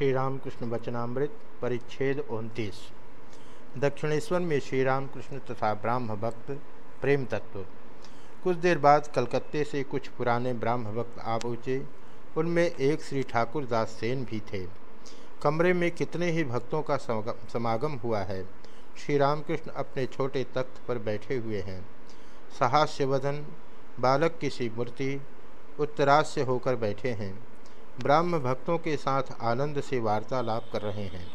श्री रामकृष्ण वचनामृत, परिच्छेद उनतीस। दक्षिणेश्वर में श्री रामकृष्ण तथा ब्राह्म भक्त प्रेम तत्व। कुछ देर बाद कलकत्ते से कुछ पुराने ब्राह्म भक्त आ पहुँचे। उनमें एक श्री ठाकुर दास सेन भी थे। कमरे में कितने ही भक्तों का समागम हुआ है। श्री रामकृष्ण अपने छोटे तख्त पर बैठे हुए हैं। सहास्यवधन बालक की सी मूर्ति उत्तरास्य होकर बैठे हैं। ब्राह्म भक्तों के साथ आनंद से वार्तालाप कर रहे हैं।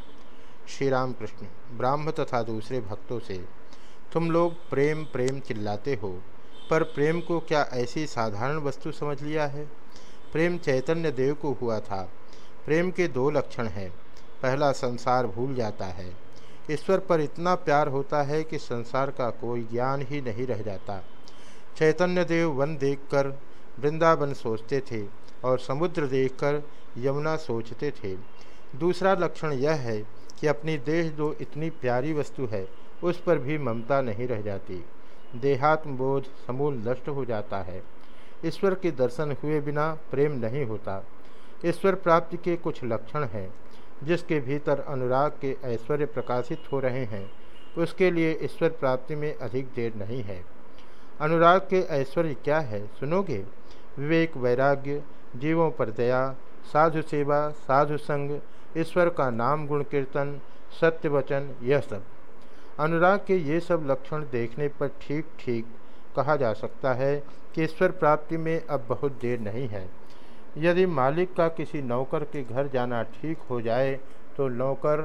श्री राम कृष्ण ब्राह्म तथा दूसरे भक्तों से, तुम लोग प्रेम प्रेम चिल्लाते हो, पर प्रेम को क्या ऐसी साधारण वस्तु समझ लिया है? प्रेम चैतन्य देव को हुआ था। प्रेम के दो लक्षण हैं। पहला, संसार भूल जाता है। ईश्वर पर इतना प्यार होता है कि संसार का कोई ज्ञान ही नहीं रह जाता। चैतन्य देव वन देखकर वृंदावन सोचते थे और समुद्र देखकर यमुना सोचते थे। दूसरा लक्षण यह है कि अपनी देह जो इतनी प्यारी वस्तु है, उस पर भी ममता नहीं रह जाती। देहात्म बोध समूल नष्ट हो जाता है। ईश्वर के दर्शन हुए बिना प्रेम नहीं होता। ईश्वर प्राप्ति के कुछ लक्षण हैं, जिसके भीतर अनुराग के ऐश्वर्य प्रकाशित हो रहे हैं। उसके लिए ईश्वर प्राप्ति में अधिक देर नहीं है। अनुराग के ऐश्वर्य क्या है, सुनोगे? विवेक, वैराग्य, जीवों पर दया, साधु सेवा, साधु संग, ईश्वर का नाम गुण कीर्तन, सत्य वचन, यह सब। अनुराग के ये सब लक्षण देखने पर ठीक ठीक कहा जा सकता है कि ईश्वर प्राप्ति में अब बहुत देर नहीं है। यदि मालिक का किसी नौकर के घर जाना ठीक हो जाए तो नौकर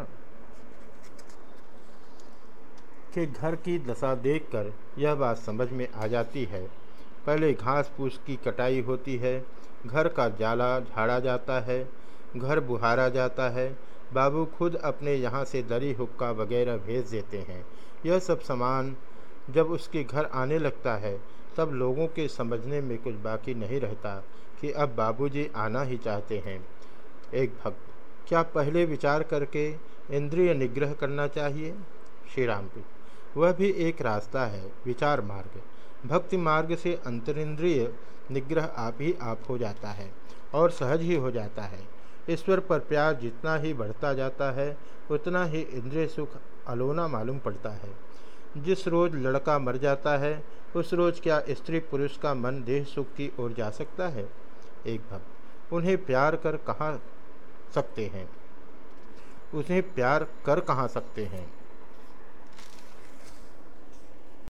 के घर की दशा देखकर यह बात समझ में आ जाती है। पहले घास फूस की कटाई होती है, घर का जाला झाड़ा जाता है, घर बुहारा जाता है, बाबू खुद अपने यहाँ से दरी हुक्का वगैरह भेज देते हैं। यह सब सामान जब उसके घर आने लगता है, तब लोगों के समझने में कुछ बाकी नहीं रहता कि अब बाबूजी आना ही चाहते हैं। एक भक्त, क्या पहले विचार करके इंद्रिय निग्रह करना चाहिए? श्री राम वह भी एक रास्ता है, विचार मार्ग। भक्ति मार्ग से अंतरिंद्रिय निग्रह आप ही आप हो जाता है और सहज ही हो जाता है। ईश्वर पर प्यार जितना ही बढ़ता जाता है, उतना ही इंद्रिय सुख अलोना मालूम पड़ता है। जिस रोज़ लड़का मर जाता है, उस रोज़ क्या स्त्री पुरुष का मन देह सुख की ओर जा सकता है? एक भक्त, उन्हें प्यार कर कहाँ सकते हैं? उन्हें प्यार कर कहाँ सकते हैं?